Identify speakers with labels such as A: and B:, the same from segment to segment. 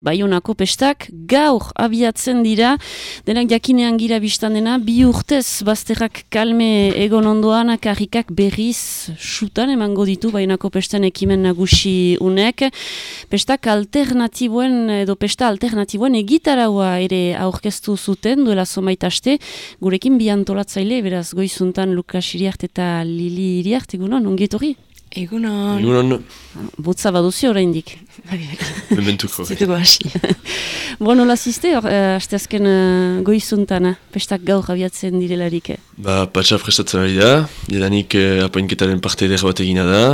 A: Baionako pestak gaur abiatzen dira, denak jakinean gira biztan dena, bi urtez bazterrak kalme egon ondoan akarrikak berriz sutan emango ditu Baionako pestan ekimen nagusi unek. Pestak alternatiboen edo pesta alternatiboen egitaraua ere aurkeztu zuten duela somaitaste, gurekin bi antolatzaile, beraz goizuntan Lukas Iriart eta Lili Iriart, egunon, ongietorri?
B: Egunon.
C: Egunon.
A: Botza baduzi oraindik.
C: Mementuko.
B: Zituko hasi.
A: Bo, nola ziste, hor, uh, azken uh, goizuntana, pestak gaur abiatzen direlarik. eh?
C: Ba, patxa prestatzen ari da, jadanik eh, apainketaren parte eder bat egina da.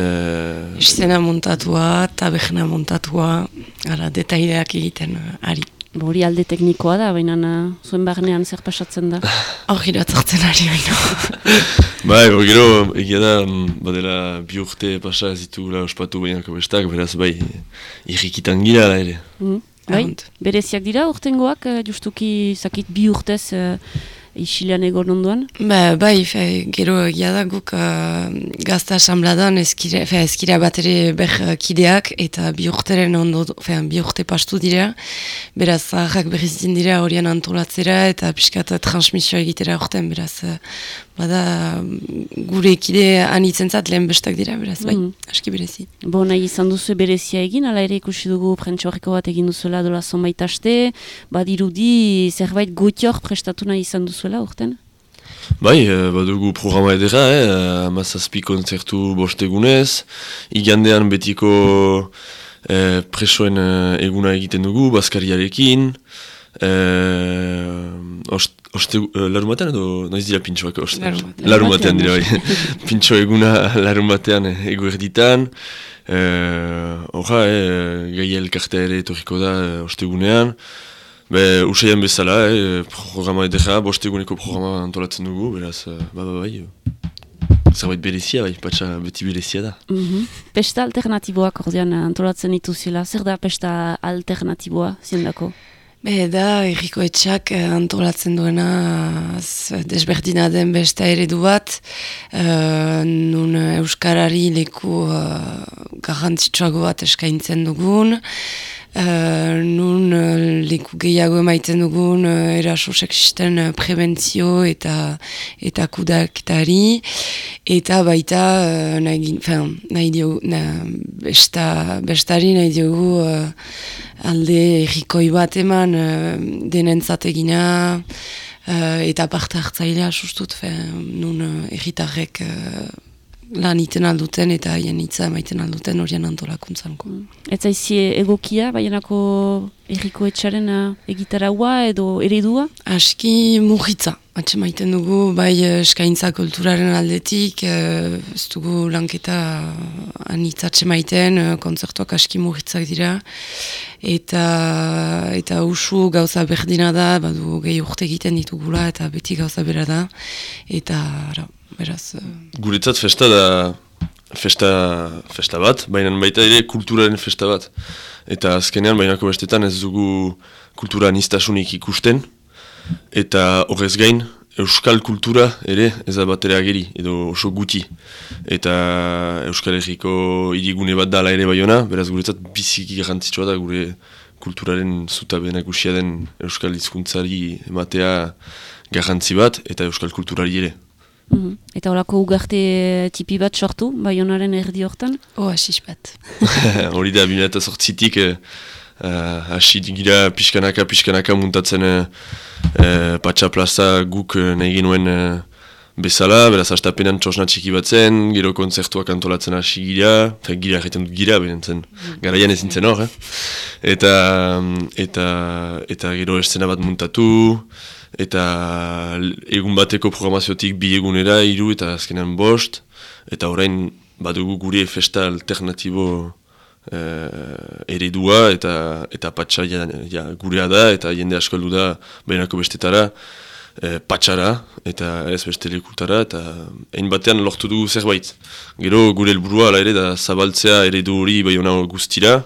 C: Eh,
B: Estena montatua, taberna montatua, ara, detaileak egiten uh, ari.
A: Bo, Hori alde teknikoa da, baina zuen barnean zer pasatzen da.
B: Hor iratzartzen ari baino.
C: ba, ego gero, egia da, mm, badela bi urte pasa ez ditugula ospatu bainako bestak, beraz bai, irrikitan gira da ere.
A: Mm. Bai, bereziak dira urtengoak, uh, justuki zakit bi urtez uh, isilean egon onduan.
B: Ba, bai, fe, gero egia da guk uh, gazta asambladan ezkira, fe, ezkira bat ere ber uh, kideak eta bi urteren ondo, fe, bi urte pastu dira. Beraz, zaharrak berriz dira horian antolatzera eta pixkat transmisioa egitera urten, beraz, uh, bada mm, gure kide anitzen zat lehen bestak dira, beraz, bai,
A: Mhm.
B: aski berezi.
A: Bo, nahi izan duzu berezia egin, ala ere ikusi dugu prentxoarriko bat egin duzuela dola zonbait aste, badirudi zerbait gutior prestatu nahi izan duzuela urten?
C: Bai, eh, badugu programa edera, eh, amazazpi konzertu bostegunez, igandean betiko eh, presoen eh, eguna egiten dugu, Baskariarekin, eh, ost, oste, eh, larumatean edo noiz dira pintxoak? Oste,
B: Larumatean.
C: Larumatean dira, bai. Pintxo eguna larumatean eh, eguerditan, eh, Horra, eh, gai elkartea ere etorriko da eh, ostegunean, Be, usaian bezala, eh, programa edera, bosteguneko programa antolatzen dugu, beraz, eh, ba, ba, bai, eh, zerbait berezia, bai, patxa beti berezia da.
A: Mhm. Pesta alternatiboak ordean antolatzen dituzela. Zer da pesta alternatiboa ziendako?
B: Be, da, erriko etxak eh, antolatzen duena desberdina den besta eredu bat, eh, nun Euskarari leku uh, garrantzitsuago bat eskaintzen dugun, eh, nun eh, leku gehiago emaiten dugun uh, eraso sexisten eh, prebentzio eta eta kudaketari, eta baita uh, nahi, fen, nahi diogu, na, besta, bestari nahi diogu eh, alde errikoi bat eman uh, denentzat egina uh, eta parte hartzailea sustut, fe, nun uh, erritarrek uh, lan iten alduten eta haien hitza emaiten alduten horien antolakuntzanko.
A: Ez zaizi egokia, baienako erriko etxaren uh, egitaraua edo eredua?
B: Aski murritza, atxe maiten dugu, bai eh, eskaintza kulturaren aldetik, eh, ez dugu lanketa anitzatxe maiten, eh, kontzertuak aski murritzak dira, eta eta usu gauza berdina da, badu gehi urte egiten ditugula, eta beti gauza bera da, eta ara, beraz, eh,
C: Guretzat festa da, festa, festa bat, baina baita ere kulturaren festa bat. Eta azkenean, bainako bestetan ez dugu kultura niztasunik ikusten, eta horrez gain, euskal kultura ere ez da bat ere ageri, edo oso guti. Eta euskal herriko irigune bat dala ere baiona, beraz guretzat biziki garrantzitsua da gure kulturaren zutabe nagusia den euskal hizkuntzari ematea garrantzi bat, eta euskal kulturari ere.
A: Mhm. Eta horako ugarte tipi bat sortu, baionaren erdi hortan?
B: oh, asis bat.
C: Hori da, 2008-tik eh, uh, hasi gira pixkanaka, pixkanaka muntatzen uh, uh, patxa plaza guk uh, nahi genuen uh, bezala, beraz hastapenan txosna txiki batzen, gero kontzertuak antolatzen hasi gira, fe, gira egiten dut gira, berentzen, garaian ezin zen hor, eh? eta, eta, eta gero eszena bat muntatu, eta egun bateko programaziotik bi egunera, hiru eta azkenean bost, eta orain badugu gure festa alternatibo eh, eredua eta eta patxa ja, ja, gurea da eta jende asko heldu da behinako bestetara eh, patxara eta ez beste lekutara eta hein batean lortu dugu zerbait. Gero gure helburua ala ere da zabaltzea eredu hori baiona guztira.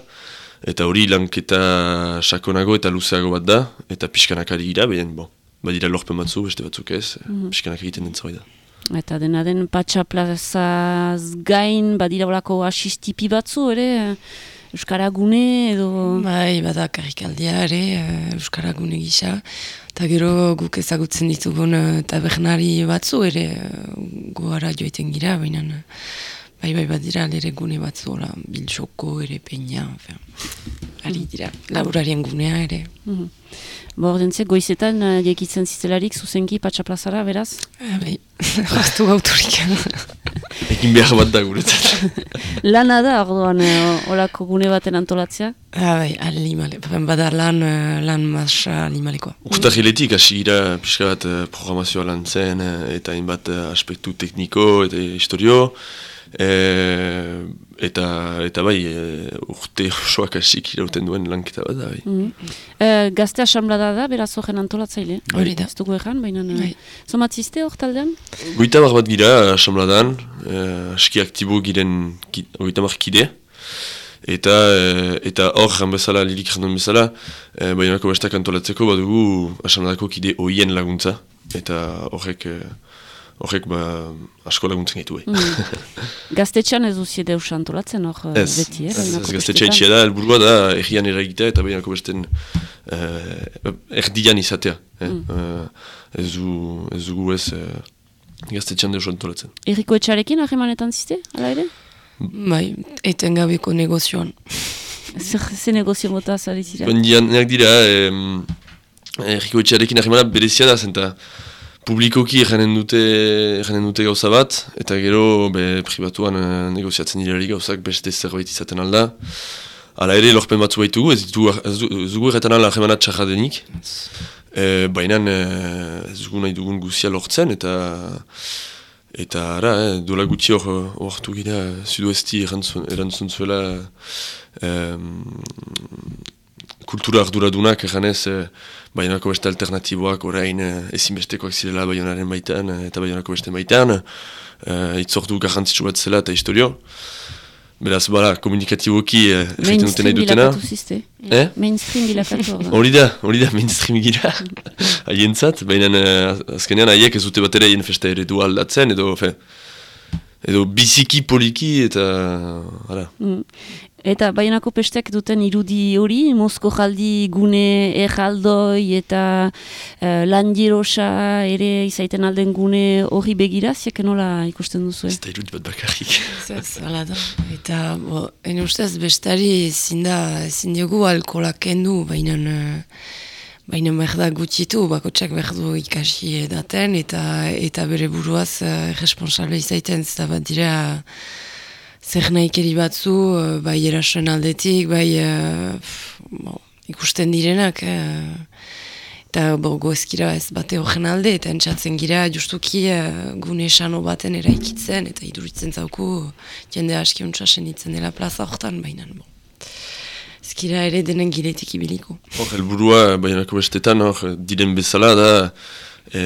C: Eta hori lanketa sakonago eta luzeago bat da. Eta pixkanakari gira, behin bon, badira lorpen batzu, beste batzuk ez, mm pixkanak egiten den zerbait da.
A: Eta dena den patxa plazaz gain, badira horako asistipi batzu ere, Euskaragune edo...
B: Bai, bada karrikaldia ere, uh, Euskaragune gisa. Eta gero guk ezagutzen ditugun tabernari batzu ere goara joiten gira, baina bai bai bat dira ere gune batzu, la, bilxoko ere peina, ari dira, laburarien gunea ere.
A: Mm Bo, ordentze, goizetan uh, jekitzen zizelarik zuzenki patxaplazara, beraz?
B: Ah, bai, rastu gauturik.
C: Ekin behar bat da guretzat.
A: Lana da, orduan, uh, olako gune baten antolatzea?
B: Ah, bai, alimale, badar lan, uh, lan masa alimalekoa.
C: Urta giletik, hasi gira pixka bat uh, programazioa lan zen, uh, eta hainbat uh, aspektu tekniko eta historio. E, eta, eta bai, e, urte osoak hasik irauten duen lanketa bat da, bai.
A: Mm e, gazte asamblada da, beraz horren antolatzaile?
B: Hori da.
A: Ez dugu egan, baina...
B: Bai.
A: Zomatziste hor taldean?
C: Goita bar bat gira asambladan, e, aski aktibo giren goita mar kide. Eta eta hor jan bezala, lirik jandun bezala, e, bainako bestak antolatzeko badugu asambladako kide oien laguntza. Eta horrek... Horrek ba, asko laguntzen gaitu. Eh?
A: Mm. Gaztetxean ez duzi deus antolatzen hor
C: ez,
A: beti, eh?
C: Ez, ez gaztetxea itxea da, elburua da, errian eragitea eta bainako besten uh, erdian izatea. Eh? Mm. Uh, ez, du, ez dugu ez uh, gaztetxean deus antolatzen.
A: Eriko etxarekin ahemanetan ziste, ala ere?
B: Bai, eten gabeko negozioan.
A: Zer, negozio mota azari zira?
C: Bendian, dira, eh, eriko etxarekin ahemana berezia da, zenta publikoki janen dute, janen dute gauza bat, eta gero be, privatuan uh, negoziatzen dirari gauzak beste zerbait izaten alda. Hala ere, lorpen batzu baitugu, ez dugu erretan ala jemanat txarra denik. E, Baina ez dugu nahi dugun guzia lortzen, eta eta ara, eh, dola gutxi hor hartu gira, sudoesti erantzun zuela kultura arduradunak eganez e, baionako beste alternatiboak orain e, ezinbestekoak zirela baionaren baitan e, eta baionako beste baitan e, itzortu garrantzitsu bat zela eta historio. Beraz, bala, komunikatiboki e, egiten duten nahi dutena.
A: eh? Mainstream bilakatu.
C: Hori da, hori da, mainstream gira. Haientzat, baina azkenean haiek ez dute bat ere hien festa ere aldatzen edo, fe, edo biziki poliki eta, hala.
A: Mm. Eta bainako pestek duten irudi hori, Mosko jaldi gune erraldoi eta uh, landirosa ere izaiten alden gune hori begira, ziak nola ikusten duzu?
C: Ez da irudi bat bakarrik.
B: Ez, ala da. Eta, bo, en ustez bestari zinda, zindiogu alkolak kendu, baina... Baina merda gutxitu, bakotxak berdu ikasi edaten, eta eta bere buruaz uh, responsable izaiten, ez da bat dira zer nahi batzu, uh, bai erasoen aldetik, bai uh, ikusten direnak, eta bo, goezkira ez bate horren alde, eta entzatzen gira justuki gune esano baten eraikitzen, eta iduritzen zauku jende aski untsasen itzen dela plaza horretan, baina bo. Ezkira ere denen giletik ibiliko.
C: Hor, helburua, bainako bestetan, hor, diren bezala da, e,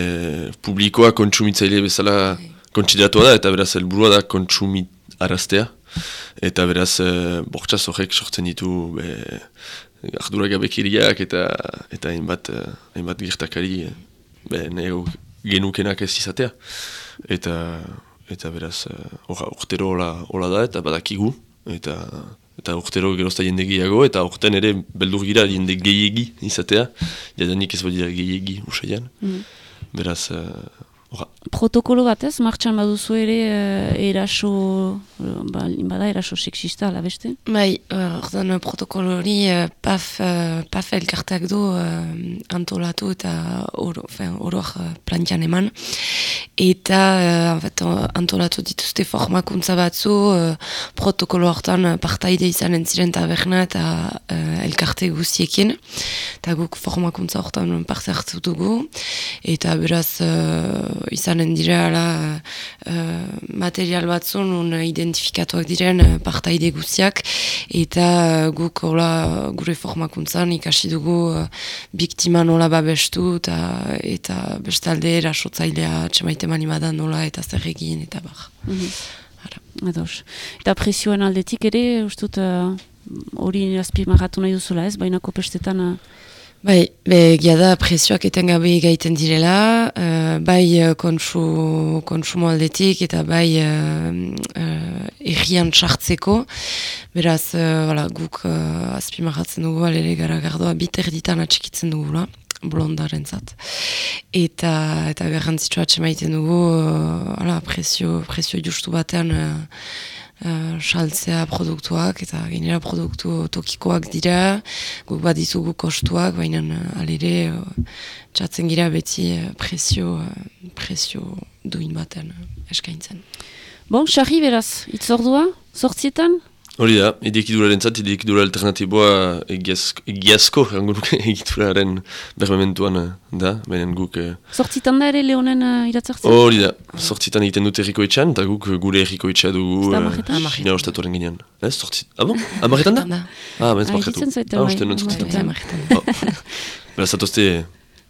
C: publikoa kontsumitzaile bezala okay. kontsideratu da, eta beraz helburua da kontsumit araztea. Eta beraz, e, bortxaz horrek sortzen ditu be, ardura gabekiriak eta eta hainbat, e, hainbat gertakari be, genukenak ez izatea. Eta, eta beraz, urtero hola da eta badakigu. Eta eta urtero gerozta jende gehiago, eta urten ere beldur gira jende gehiagi izatea, jadanik ez badira gehiagi usaian. Mm. Beraz, uh,
A: Protokolo bat ez, martxan baduzu ere uh, eraso, ba, bada eraso sexista, ala beste?
B: Bai, ordan uh, protokolo hori uh, paf, uh, paf elkartak du uh, antolatu eta oroak uh, plantian eman. Eta uh, antolatu dituzte formakuntza batzu, uh, protokolo hortan partaide izan entziren taberna eta uh, elkarte guztiekin. Eta guk formakuntza hortan parte hartu dugu. Eta beraz... Uh, izanen dira uh, material batzun un identifikatuak diren uh, partaide guziak eta guk hola gure formakuntzan ikasi dugu uh, biktima nola babestu eta, eta bestalde erasotzailea txemaite mani badan nola eta zer egin eta bar. Mm
A: -hmm. Eta presioen aldetik ere, ustut hori uh, azpimarratu nahi duzula ez, baina kopestetan... Uh...
B: Bai, be, da prezioak etengabe gaiten direla, uh, bai uh, kontsu, konsumo aldetik eta bai uh, uh, errian txartzeko. Beraz, uh, guk uh, azpimarratzen dugu, alere gara gardoa biter ditan atxikitzen dugula blondaren zat. Eta, eta garrantzitsua atxemaiten dugu, uh, ala, prezio, prezio justu batean uh, saltzea produktuak eta gainera produktu tokikoak dira, guk bat dizugu kostuak, baina uh, alire uh, txatzen gira beti presio, presio duin baten eskaintzen.
A: Bon, xarri beraz, itzordua, sortzietan?
C: Hori da, edekidura rentzat, edekidura alternatiboa egiazko, egiduraren bermementuan eh, da, baina guk... Eh...
A: Sortzitan da ere lehonen uh, iratzartzen?
C: Hori da, sortzitan egiten dut erriko etxan, eta guk gure erriko etxea dugu...
A: Ez da amaretan?
C: Ina ostatuaren ginean. Ez, sortzitan? Ah bon? Amaretan da? Ah, benz markatu.
A: Ah, zaita,
B: bai. Amaretan.
C: Beraz, zatozte...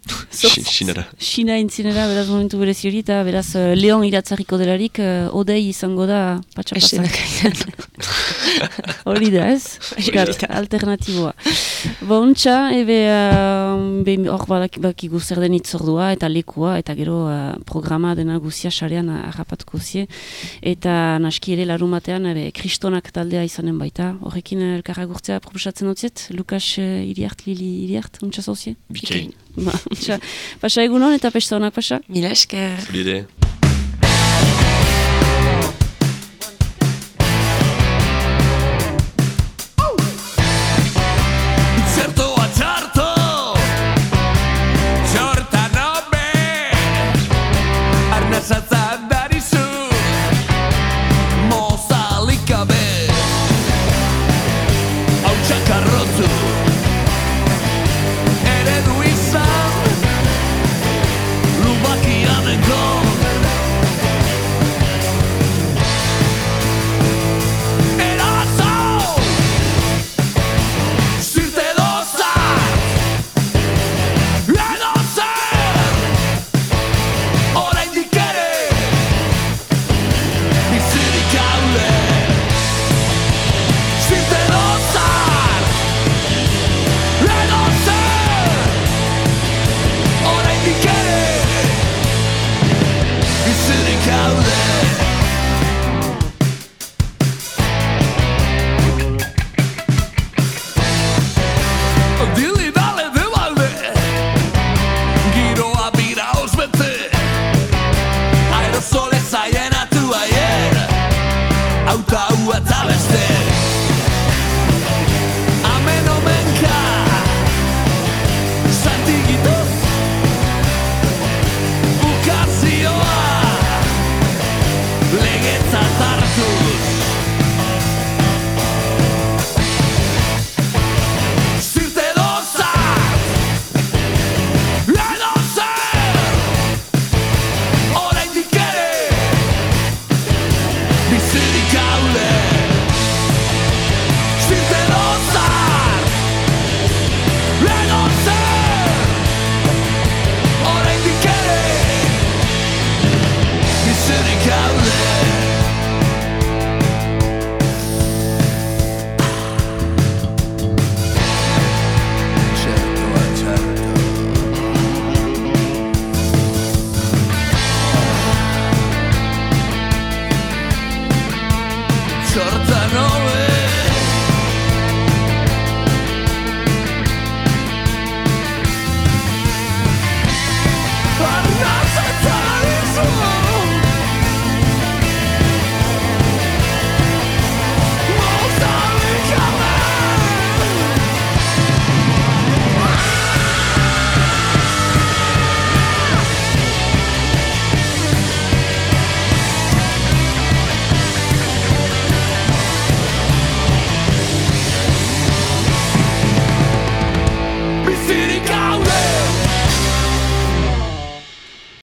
C: Xinara.
A: Xina intzinera, beraz momentu berezi hori, eta beraz uh, Leon iratzarriko delarik, uh, odei izango da patxapazak. Hori da ez? Alternatiboa. Bontxa, ebe, uh, hor baki zer den itzordua, eta lekua, eta gero uh, programa dena guzia sarean harrapatuko zie. Eta naski ere larumatean, ebe, kristonak taldea izanen baita. Horrekin elkarra gurtzea proposatzen dutziet, Lukas uh, iriart, Lili iriart, untsa zauzie?
C: Bikain.
A: Ba, pasa egunon eta pesta honak pasa?
B: Mila esker.
C: Lide.